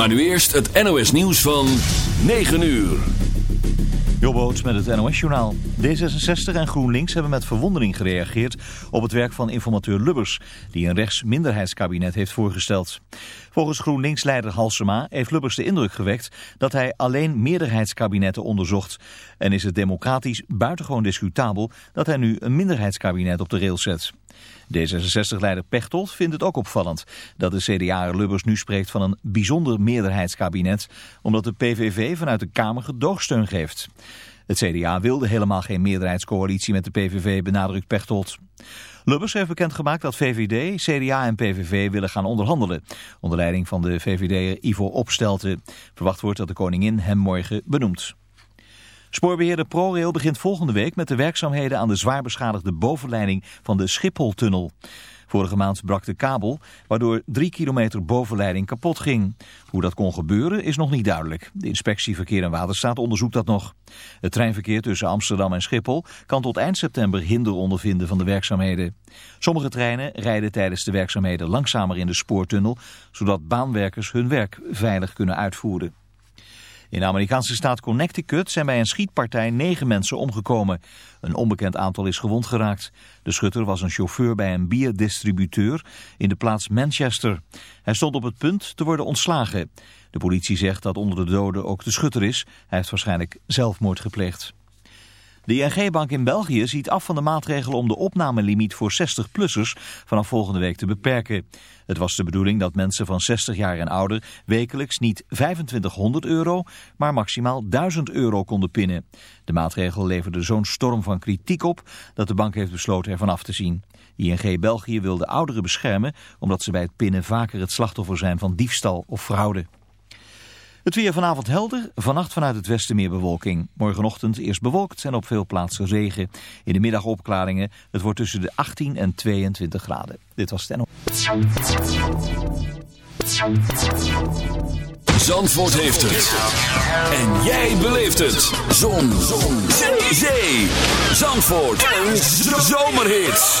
Maar nu eerst het NOS nieuws van 9 uur. Jobboot met het NOS-journaal. D66 en GroenLinks hebben met verwondering gereageerd op het werk van informateur Lubbers, die een rechtsminderheidskabinet heeft voorgesteld. Volgens GroenLinks-leider Halsema heeft Lubbers de indruk gewekt dat hij alleen meerderheidskabinetten onderzocht. En is het democratisch buitengewoon discutabel dat hij nu een minderheidskabinet op de rails zet. D66-leider Pechtold vindt het ook opvallend dat de CDA Lubbers nu spreekt van een bijzonder meerderheidskabinet, omdat de PVV vanuit de Kamer gedoogsteun geeft. Het CDA wilde helemaal geen meerderheidscoalitie met de PVV, benadrukt Pechtold. Lubbers heeft bekendgemaakt dat VVD, CDA en PVV willen gaan onderhandelen. Onder leiding van de VVD'er Ivo Opstelten. Verwacht wordt dat de koningin hem morgen benoemt. Spoorbeheerder ProRail begint volgende week met de werkzaamheden aan de zwaar beschadigde bovenleiding van de Schipholtunnel. Vorige maand brak de kabel, waardoor drie kilometer bovenleiding kapot ging. Hoe dat kon gebeuren is nog niet duidelijk. De inspectie Verkeer en Waterstaat onderzoekt dat nog. Het treinverkeer tussen Amsterdam en Schiphol kan tot eind september hinder ondervinden van de werkzaamheden. Sommige treinen rijden tijdens de werkzaamheden langzamer in de spoortunnel, zodat baanwerkers hun werk veilig kunnen uitvoeren. In de Amerikaanse staat Connecticut zijn bij een schietpartij negen mensen omgekomen. Een onbekend aantal is gewond geraakt. De schutter was een chauffeur bij een bierdistributeur in de plaats Manchester. Hij stond op het punt te worden ontslagen. De politie zegt dat onder de doden ook de schutter is. Hij heeft waarschijnlijk zelfmoord gepleegd. De ING-bank in België ziet af van de maatregel om de opnamelimiet voor 60-plussers vanaf volgende week te beperken. Het was de bedoeling dat mensen van 60 jaar en ouder wekelijks niet 2500 euro, maar maximaal 1000 euro konden pinnen. De maatregel leverde zo'n storm van kritiek op dat de bank heeft besloten ervan af te zien. ING België wil de ouderen beschermen omdat ze bij het pinnen vaker het slachtoffer zijn van diefstal of fraude. Het weer vanavond helder, vannacht vanuit het westen meer bewolking. Morgenochtend eerst bewolkt en op veel plaatsen regen. In de middag opklaringen. Het wordt tussen de 18 en 22 graden. Dit was Tenno. Zandvoort heeft het. En jij beleeft het. Zon. Zon. Zee. Zandvoort. Een zomerhit.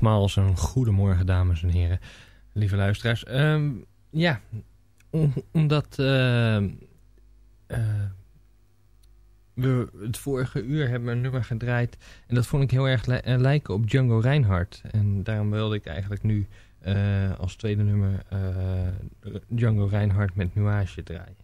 Nogmaals een goedemorgen, dames en heren, lieve luisteraars. Ehm, ja, omdat uh, we het vorige uur hebben een nummer gedraaid en dat vond ik heel erg li lijken op Django Reinhardt. En daarom wilde ik eigenlijk nu als tweede nummer Django Reinhardt met Nuage draaien.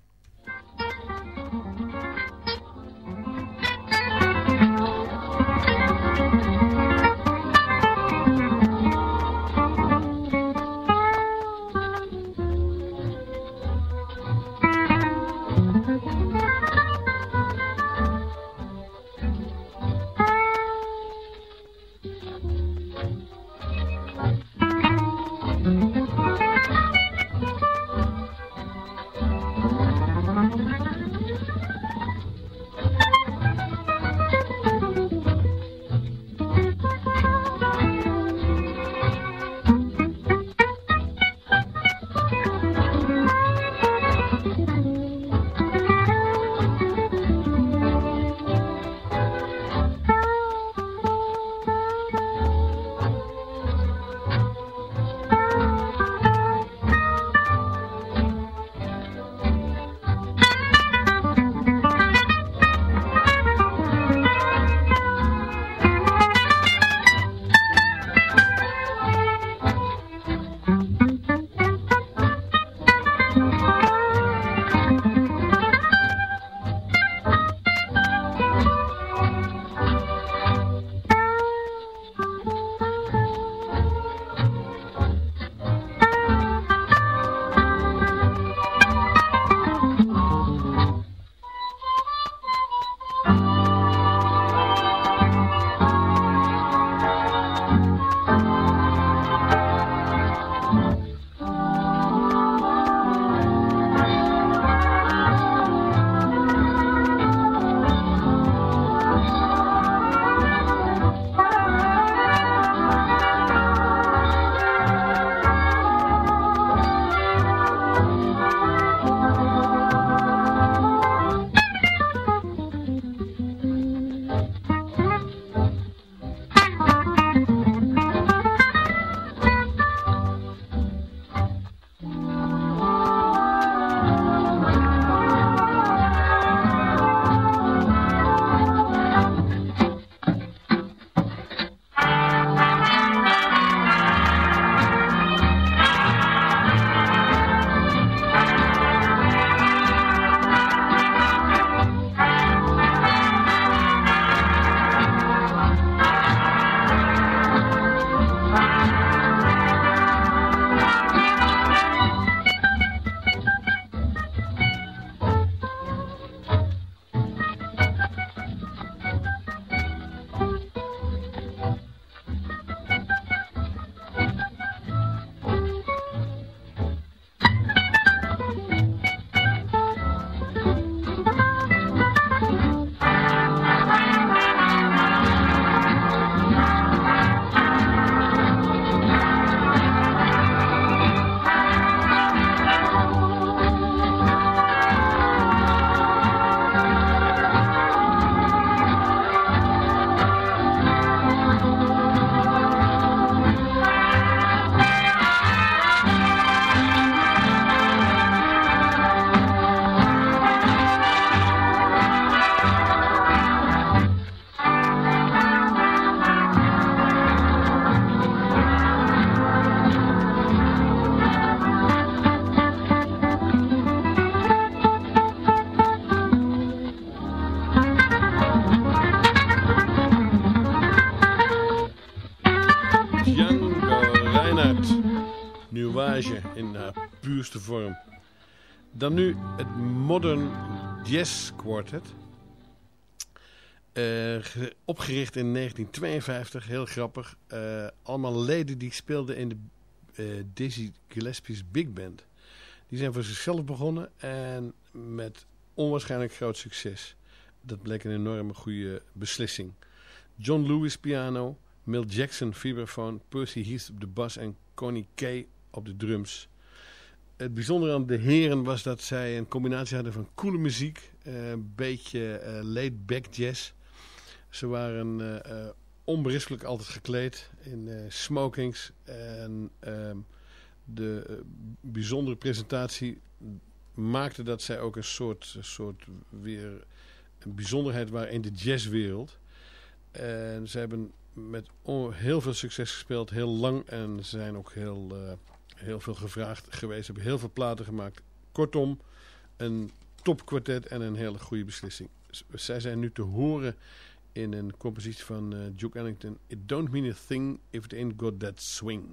Vorm. Dan nu het Modern Jazz Quartet. Uh, opgericht in 1952, heel grappig. Uh, allemaal leden die speelden in de uh, Dizzy Gillespie's Big Band. Die zijn voor zichzelf begonnen en met onwaarschijnlijk groot succes. Dat bleek een enorme goede beslissing. John Lewis piano, Mill Jackson vibrafoon, Percy Heath op de bas en Connie Kay op de drums het bijzondere aan de heren was dat zij een combinatie hadden van coole muziek, een uh, beetje uh, laid-back jazz. Ze waren uh, onberispelijk altijd gekleed in smokings. En ehm, de bijzondere presentatie maakte dat zij ook een soort, soort weer een bijzonderheid waren in de jazzwereld. En ze hebben met heel veel succes gespeeld, heel lang. En zijn ook heel, heel veel gevraagd geweest, hebben heel veel platen gemaakt. Kortom, een topkwartet en een hele goede beslissing. Zij zijn nu te horen in een compositie van uh, Duke Ellington. It don't mean a thing if it ain't got that swing.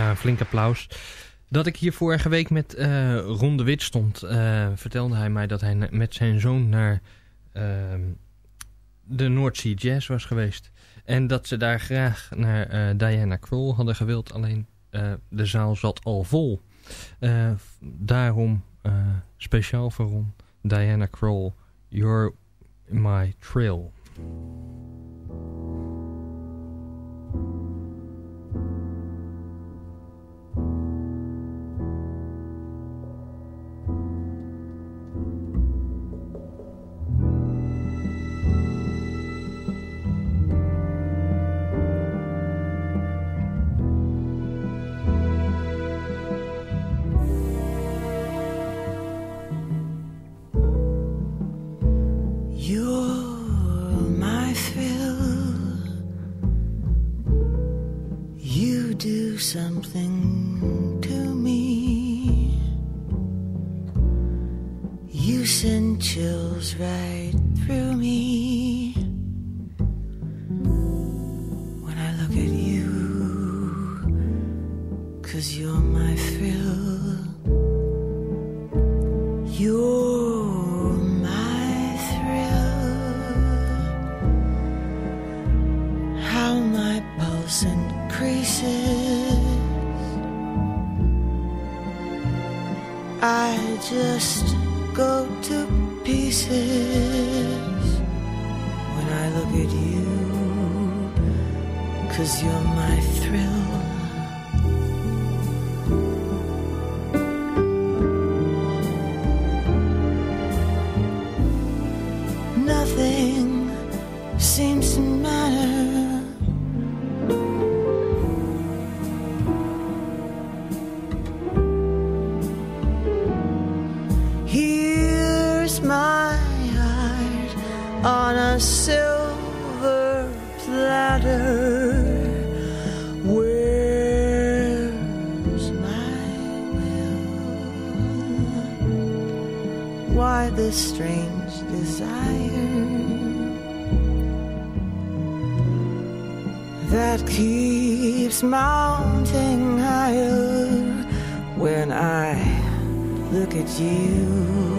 Ja, flink applaus. Dat ik hier vorige week met uh, Ron de Wit stond, uh, vertelde hij mij dat hij met zijn zoon naar uh, de North Sea Jazz was geweest. En dat ze daar graag naar Diana Kroll hadden gewild, alleen de zaal zat al vol. daarom speciaal voor Ron, Diana Kroll, You're My my heart on a silver platter. Where's my will? Why this strange desire that keeps mounting higher when I look at you?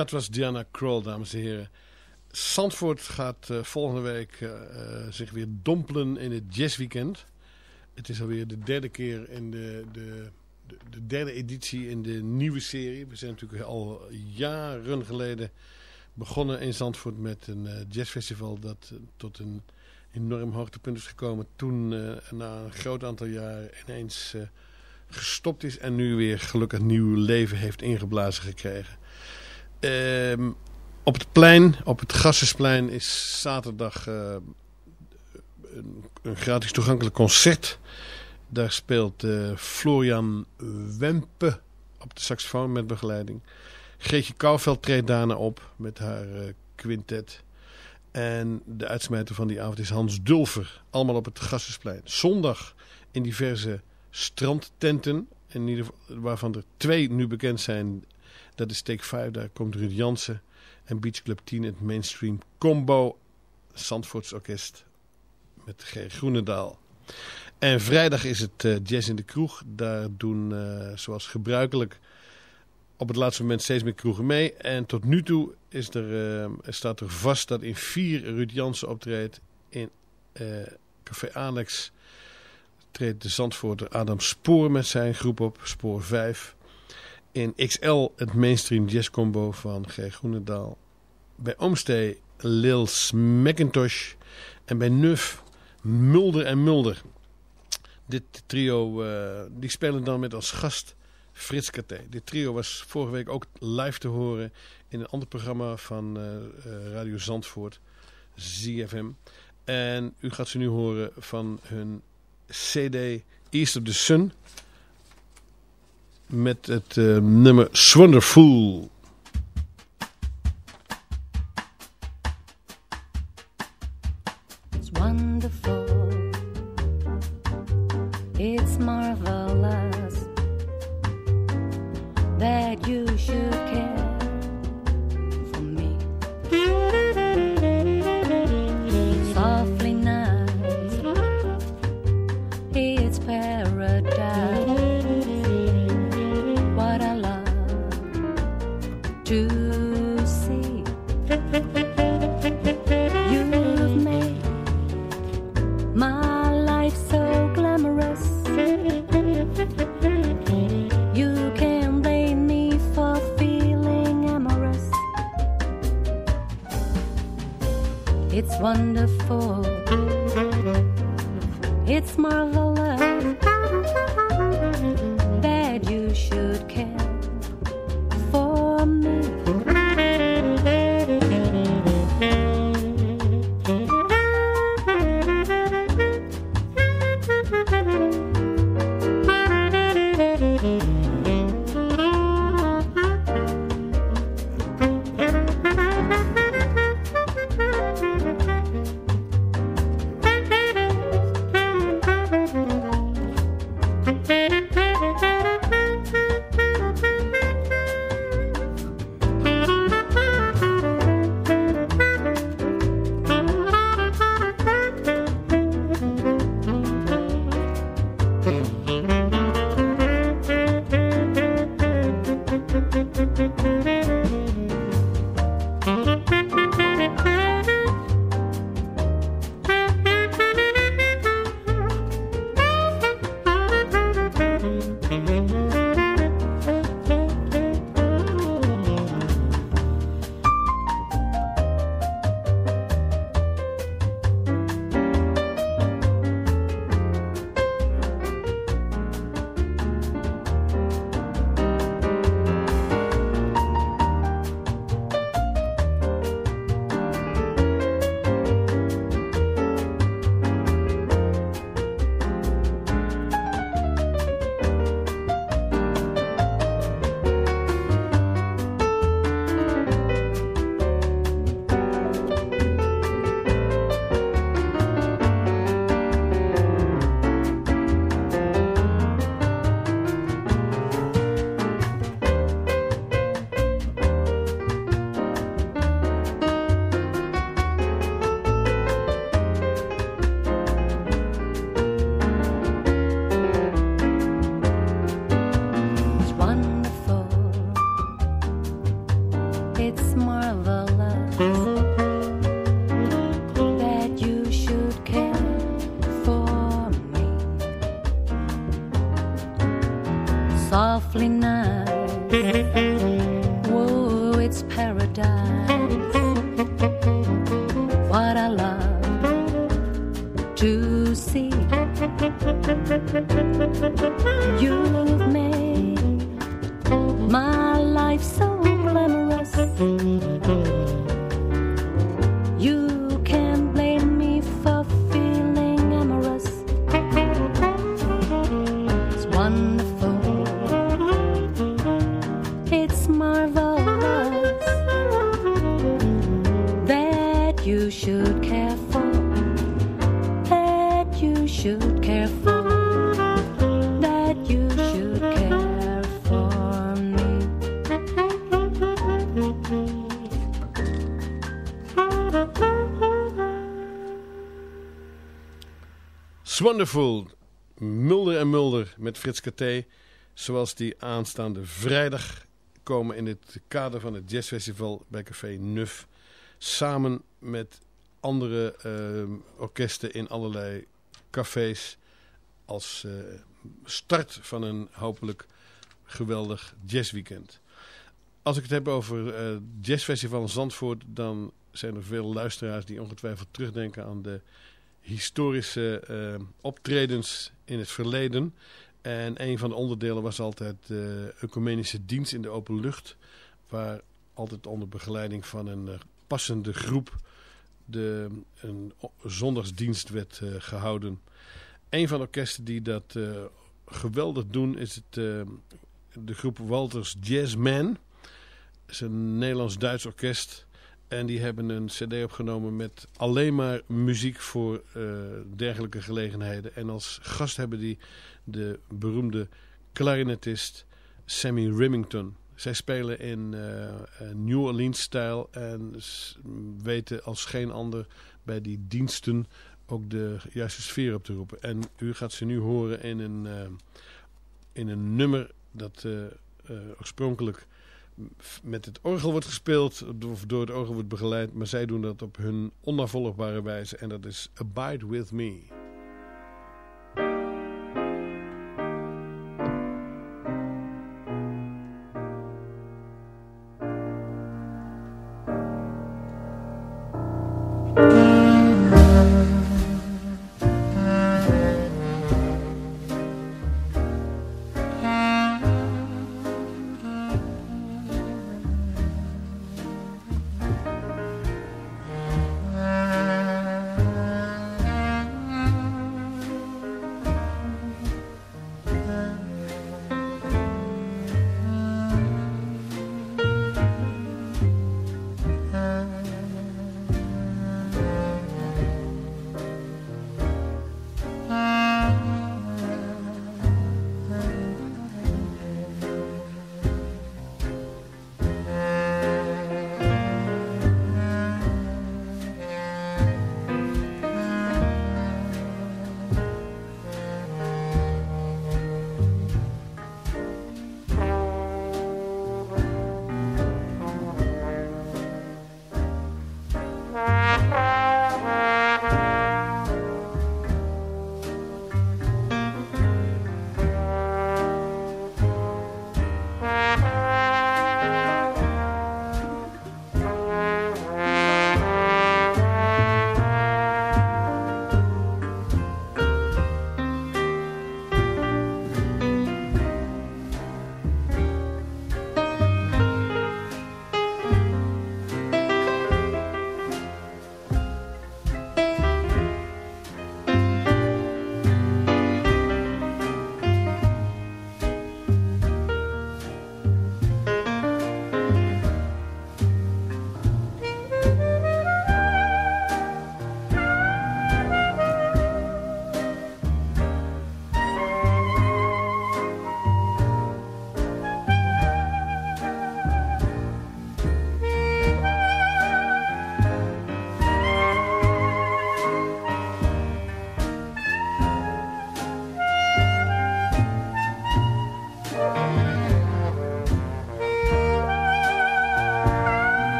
Dat was Diana Kroll, dames en heren. Zandvoort gaat uh, volgende week uh, zich weer dompelen in het jazzweekend. Het is alweer de derde keer in de, de, de, de, derde editie in de nieuwe serie. We zijn natuurlijk al jaren geleden begonnen in Zandvoort met een jazzfestival dat tot een enorm hoogtepunt is gekomen. Toen na een groot aantal jaren ineens gestopt is en nu weer gelukkig nieuw leven heeft ingeblazen gekregen. Uh, op het plein, op het Gassensplein, is zaterdag uh, een, een, gratis toegankelijk concert. Daar speelt uh, Florian Wempe op de saxofoon met begeleiding. Greetje Kouwveld treedt daarna op met haar uh, quintet. En de uitsmijter van die avond is Hans Dulfer. Allemaal op het Gassensplein. Zondag in diverse strandtenten. In ieder waarvan er twee nu bekend zijn dat is Take 5, daar komt Ruud Jansen. En Beach Club 10, het mainstream combo. Zandvoorts Orkest met G. Groenendaal. En vrijdag is het uh, Jazz in de Kroeg. Daar doen, uh, zoals gebruikelijk, op het laatste moment steeds meer kroegen mee. En tot nu toe is er, uh, staat er vast dat in vier Ruud Jansen optreedt. In Café Alex treedt de Zandvoorter Adam Spoor met zijn groep op, Spoor 5 in XL het mainstream jazz combo van G. Groenendaal. Bij Oomstee Lils McIntosh. En bij Nuf Mulder en Mulder. Dit trio uh, die spelen dan met als gast Frits Katé. Dit trio was vorige week ook live te horen in een ander programma van uh, uh, Radio Zandvoort, ZFM. En u gaat ze nu horen van hun CD East of the Sun met het uh, nummer Swonderful. Wonderful. Mulder en Mulder met Frits Katé. Zoals die aanstaande vrijdag komen in het kader van het jazzfestival bij Café Nuf. Samen met andere eh, orkesten in allerlei cafés. Als eh, start van een hopelijk geweldig jazzweekend. Als ik het heb over eh jazzfestival Zandvoort, dan zijn er veel luisteraars die ongetwijfeld terugdenken aan de historische eh, optredens in het verleden. En een van de onderdelen was altijd de ecumenische dienst in de open lucht. Waar altijd onder begeleiding van een eh, passende groep de, een zondagsdienst werd eh, gehouden. Een van de orkesten die dat eh, geweldig doen is het, eh, de groep Walters Jazzman. Het is een Nederlands-Duits orkest. En die hebben een cd opgenomen met alleen maar muziek voor eh, dergelijke gelegenheden. En als gast hebben die de beroemde clarinetist Sammy Remington. Zij spelen in eh, eh, New Orleans-stijl en weten als geen ander bij die diensten ook de juiste sfeer op te roepen. En u gaat ze nu horen in een, in een nummer dat oorspronkelijk met het orgel wordt gespeeld, of door het orgel wordt begeleid, maar zij doen dat op hun onnavolgbare wijze en dat is Abide With Me.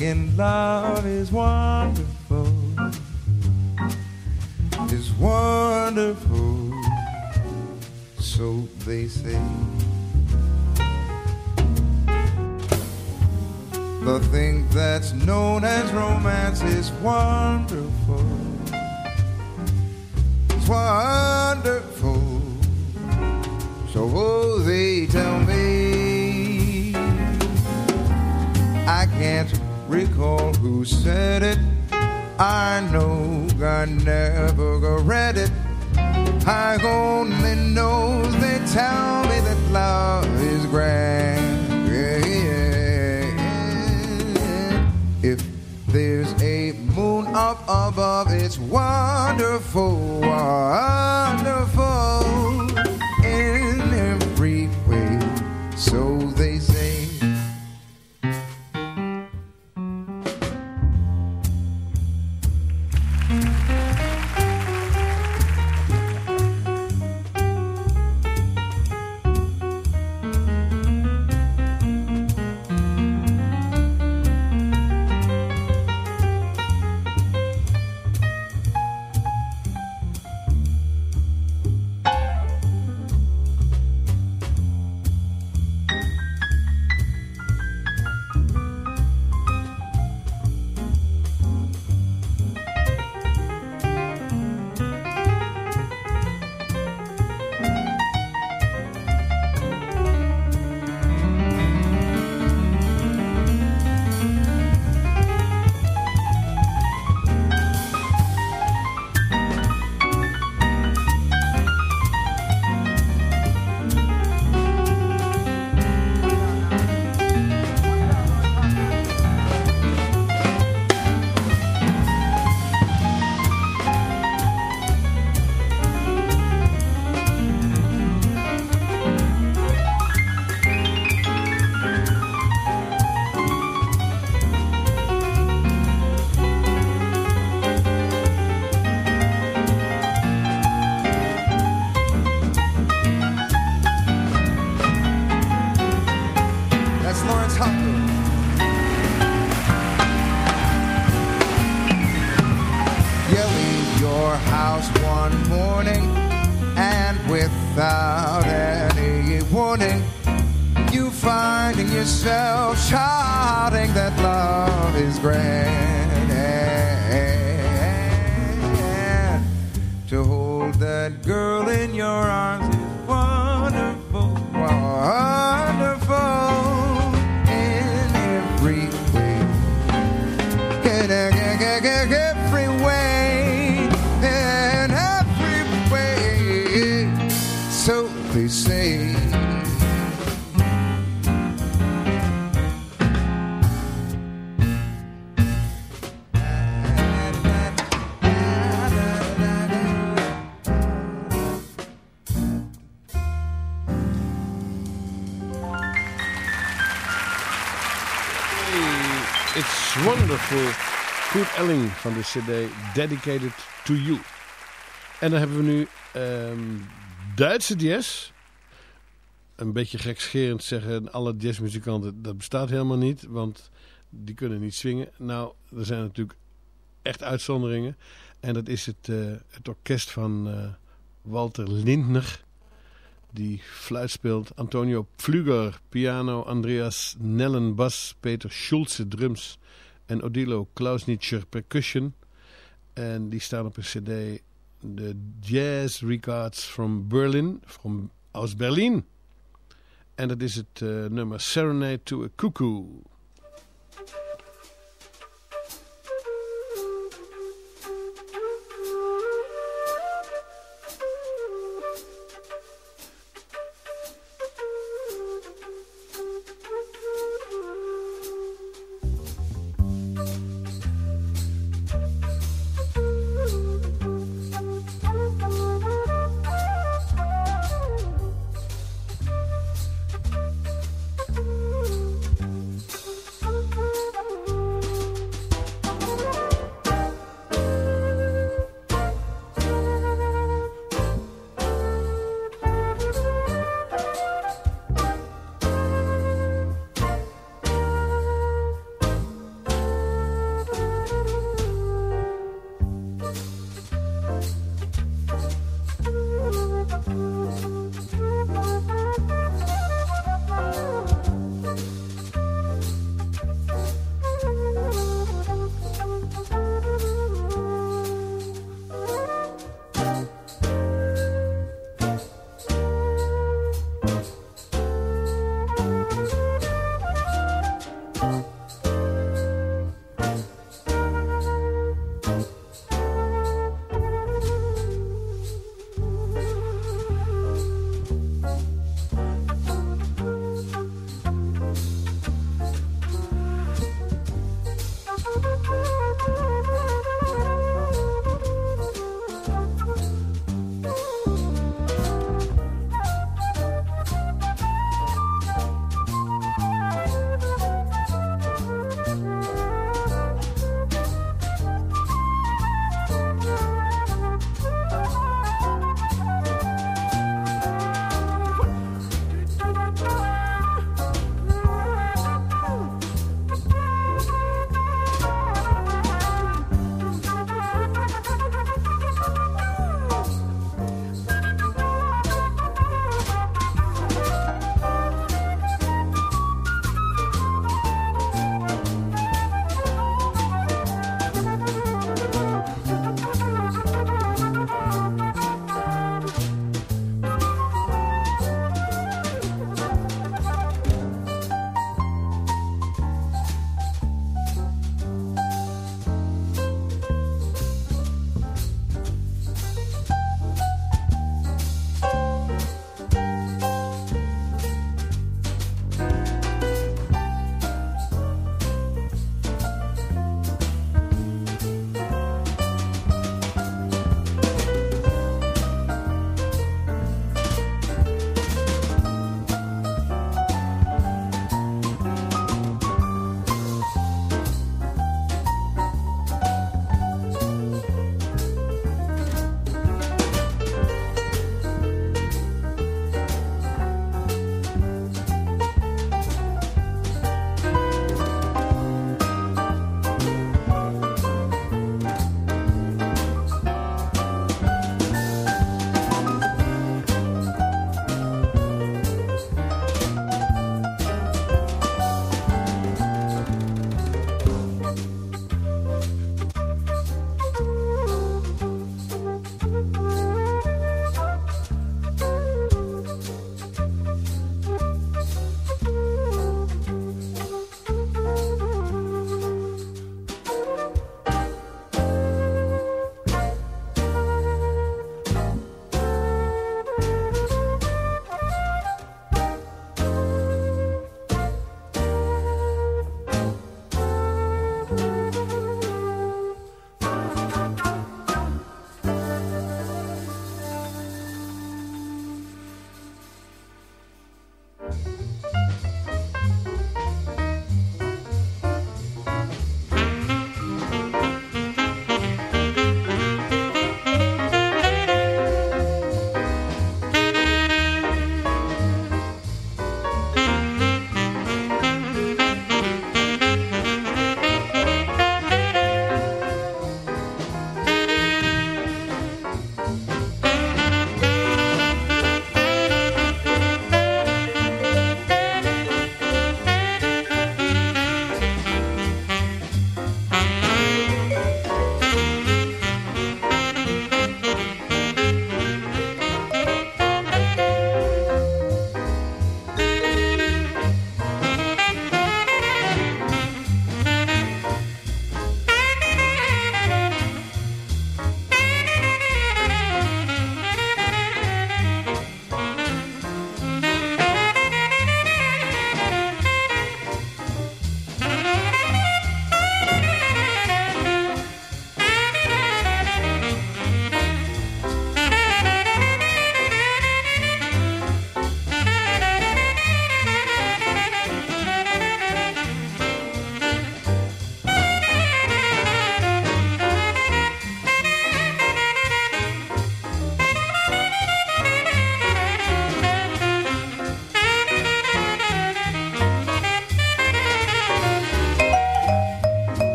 In love is wonderful. Is wonderful. So they say. The thing that's known as romance is wonderful. It's wonderful. So oh, they tell me. I can't recall who said it. I know God never read it. I only know they tell me that love is grand. Yeah, yeah. If there's a moon up above, it's wonderful, wonderful cd Dedicated to You. En dan hebben we nu ehm, Duitse jazz. Een beetje gekscherend zeggen alle jazzmuzikanten, dat bestaat helemaal niet. Want die kunnen niet swingen. Nou, er zijn natuurlijk echt uitzonderingen. En dat is het, eh, het orkest van eh, Walter Lindner. Die fluit speelt. Antonio Pfluger, piano. Andreas Nellen, bas. Peter Schulze, drums. En Odilo Klausnitscher, percussion. En die staan op een cd. De Jazz Records from Berlin. From, aus Berlin. En dat is het eh, nummer Serenade to a Cuckoo.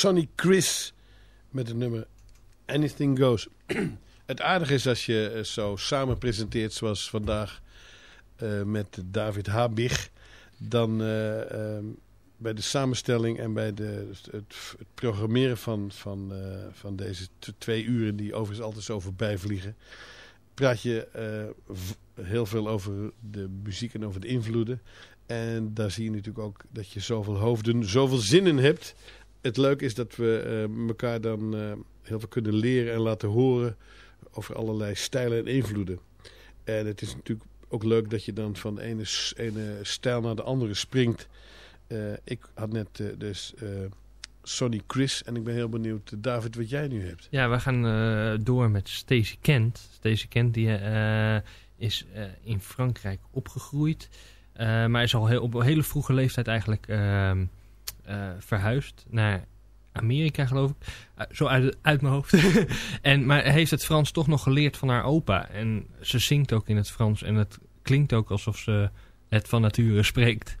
Sonny Chris met het nummer Anything Goes. het aardige is als je eh, zo samen presenteert zoals vandaag uh, met David Habig. Dan uh, uh, bij de samenstelling en bij de, het, het programmeren van, van, van deze twee uren die overigens altijd zo voorbij vliegen. Praat je heel veel over de muziek en over de invloeden. En daar zie je natuurlijk ook dat je zoveel hoofden, zoveel zinnen hebt. Het leuke is dat we uh, elkaar dan uh, heel veel kunnen leren en laten horen over allerlei stijlen en invloeden. En het is natuurlijk ook leuk dat je dan van de ene, ene stijl naar de andere springt. Uh, ik had net dus Sonny Chris en ik ben heel benieuwd, David, wat jij nu hebt. Ja, we gaan door met Stacey Kent. Stacey Kent die, is in Frankrijk opgegroeid. Maar is al heel, op een hele vroege leeftijd eigenlijk uh, verhuisd naar Amerika, geloof ik. zo uit, mijn hoofd. en, maar heeft het Frans toch nog geleerd van haar opa. En ze zingt ook in het Frans. En het klinkt ook alsof ze het van nature spreekt.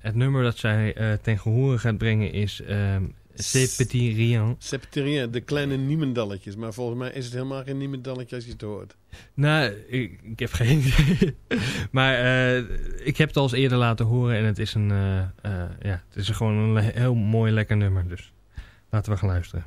het nummer dat zij ten gehore gaat brengen is ehm, C'est petit rien. C'est petit rien, de kleine niemendalletjes. Maar volgens mij is het helemaal geen niemendalletje als je het hoort. Nou, ik, ik heb geen idee. maar uh, ik heb het al eens eerder laten horen en het is, een, uh, uh, ja, het is gewoon een heel mooi lekker nummer. Dus laten we gaan luisteren.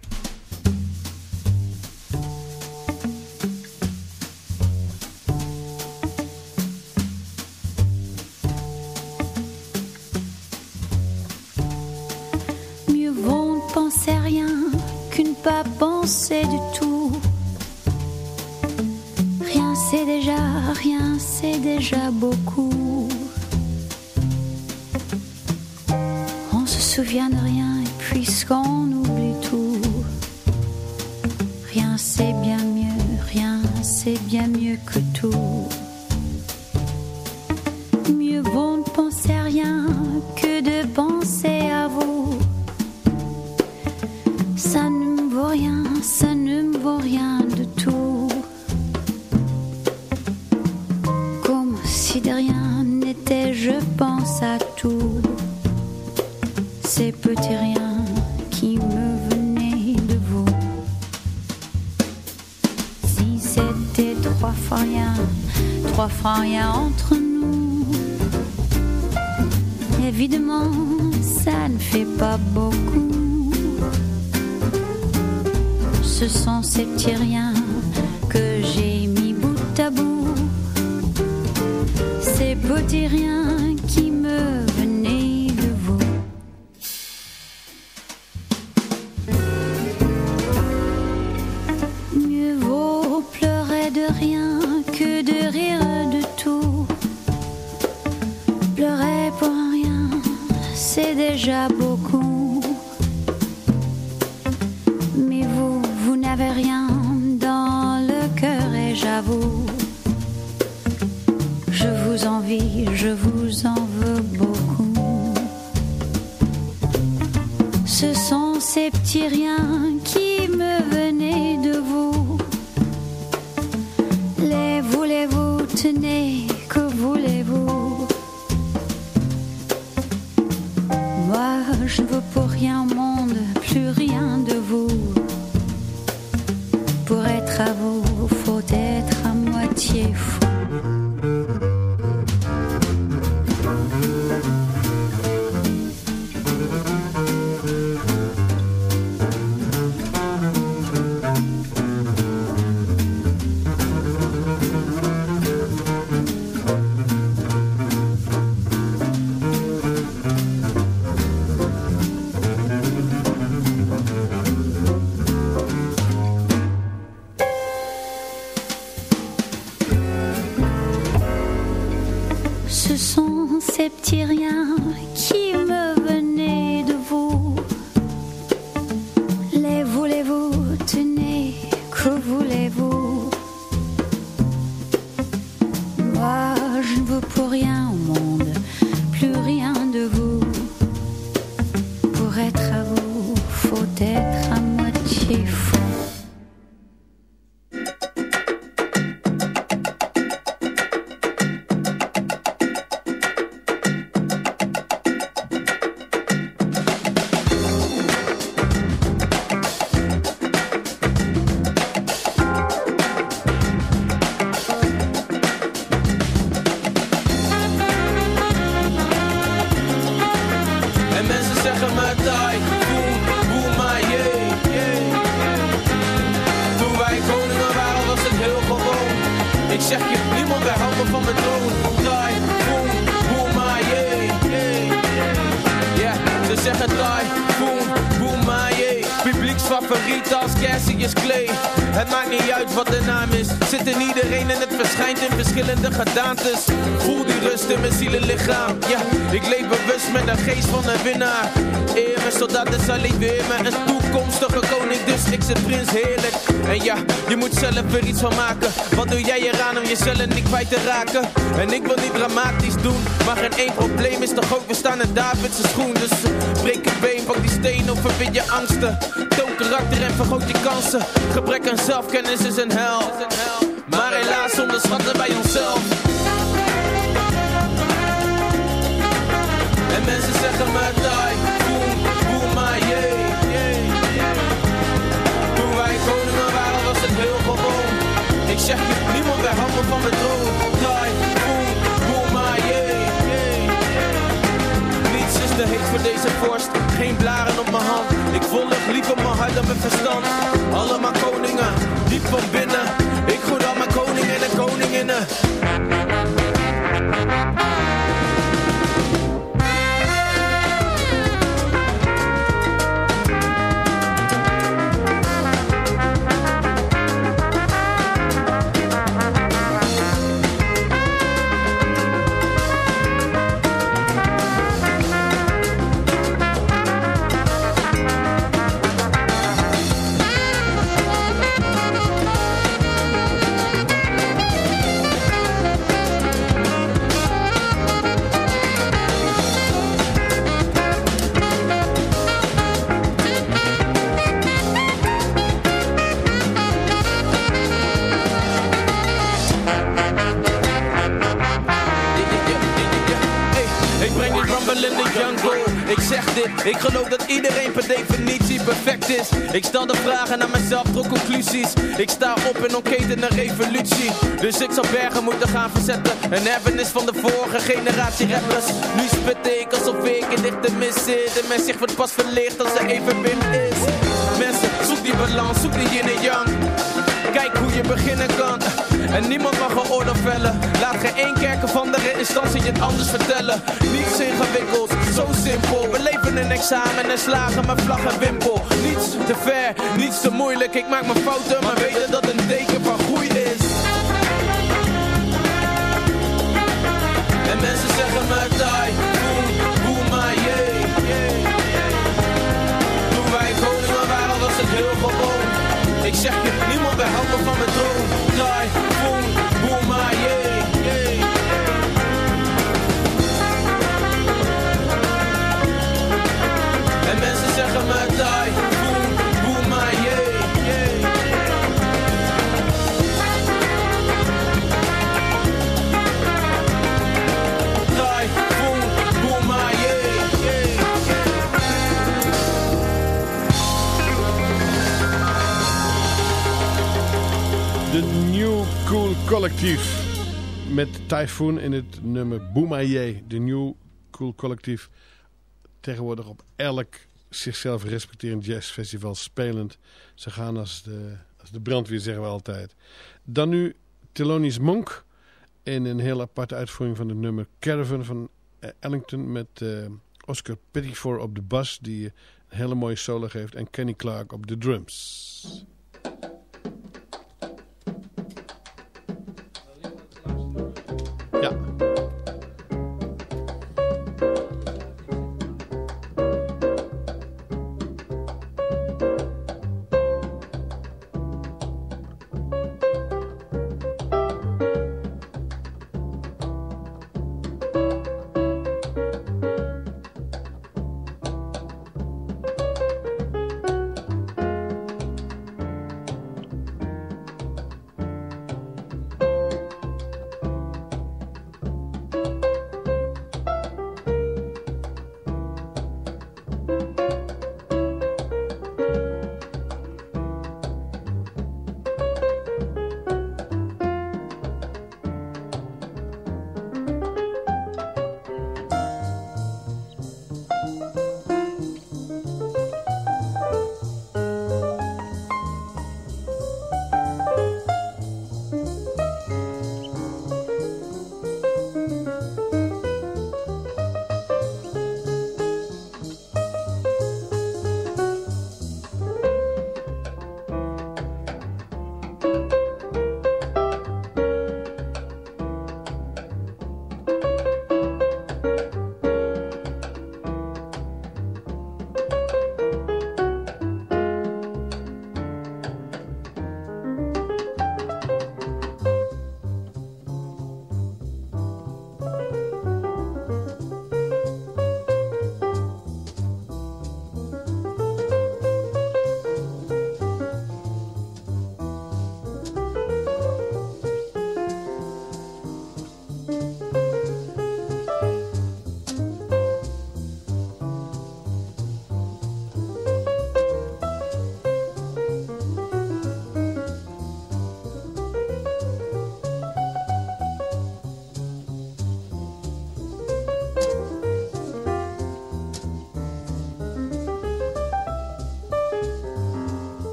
Je vous envie, je vous en veux beaucoup. Ce sont ces petits riens qui zeggen me taai, boem, boem, maar jee, jee. Toen wij koningen waren was het heel gewoon. Ik zeg je, niemand bij handen van mijn troon. Taai, boem, boem, maar jee, jee. Ja, ze zeggen taai, Publieksfavoriet als Cassius Clay. Het maakt niet uit wat de naam is. Zit in iedereen en het verschijnt in verschillende gedaantes. Voel die rust in mijn zielenlichaam. Ja, ik leef bewust met de geest van een winnaar. Eer mijn soldaten salueer me. Een toekomstige koning, dus ik zit prins heerlijk. En ja, je moet zelf er iets van maken. Wat doe jij eraan om jezelf niet kwijt te raken? En ik wil niet dramatisch doen. Maar geen één probleem is toch ook, we staan in David's schoen. Dus breek een been, pak die steen of verwin je angsten. Toon karakter en vergroot je kansen. Gebrek aan zelfkennis is een hel. Maar helaas onderschatten wij onszelf. En mensen zeggen me die, boem, maar jee. Toen wij koningen waren was het heel gewoon. Ik zeg je, niemand bij handen van mijn troon. Die, boem, boem, maar jee. Niets is te heet voor deze vorst, geen blaren op mijn hand. Ik volg liever mijn hart dan mijn verstand. Allemaal koningen, diep van binnen. Ik groet al mijn koningen en koninginnen. Ik stel de vragen aan mezelf, trok conclusies. Ik sta op en ontketen een revolutie. Dus ik zal bergen moeten gaan verzetten. Een erfenis van de vorige generatie rappers. Nu spit ik alsof ik in dichte mis zit. En mijn zicht wordt pas verlicht als er even wind is. Mensen, zoek die balans, zoek die yin en yang. Kijk hoe je beginnen kan. En niemand mag een oordeel vellen. Laat geen één kerken van de instantie het anders vertellen. Niets ingewikkeld, zo simpel. We leven een examen en slagen met vlag en wimpel. Niets te ver, niets te moeilijk. Ik maak mijn fouten, maar weet dat een teken van groei is. En mensen zeggen me die, maar jee. Toen wij koningen waren was het heel gewoon. Ik zeg je, niemand bij handen van mijn troon. Collectief. Met Typhoon in het nummer Boomaye. De New Cool Collectief. Tegenwoordig op elk zichzelf respecterend jazzfestival spelend. Ze gaan als de, als de brandweer, zeggen we altijd. Dan nu Thelonious Monk. In een heel aparte uitvoering van het nummer Caravan van eh, Ellington. Met eh, Oscar Pettiford op de bas. Die een hele mooie solo geeft. En Kenny Clark op de drums.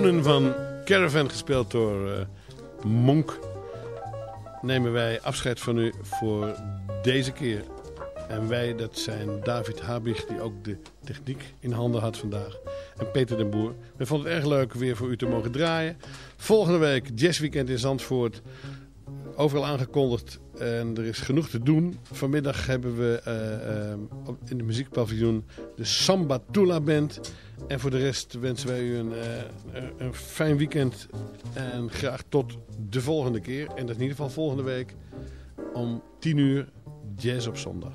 Van Caravan, gespeeld door eh, Monk, nemen wij afscheid van u voor deze keer. En wij, dat zijn David Habig, die ook de techniek in handen had vandaag. En Peter den Boer. We vonden het erg leuk weer voor u te mogen draaien. Volgende week Jazzweekend in Zandvoort. Overal aangekondigd en er is genoeg te doen. Vanmiddag hebben we uh, uh, in de muziekpaviljoen de Samba Tula Band. En voor de rest wensen wij u een, eh, eh, een fijn weekend. En graag tot de volgende keer. En dat is in ieder geval volgende week om 10 uur Jazz op zondag.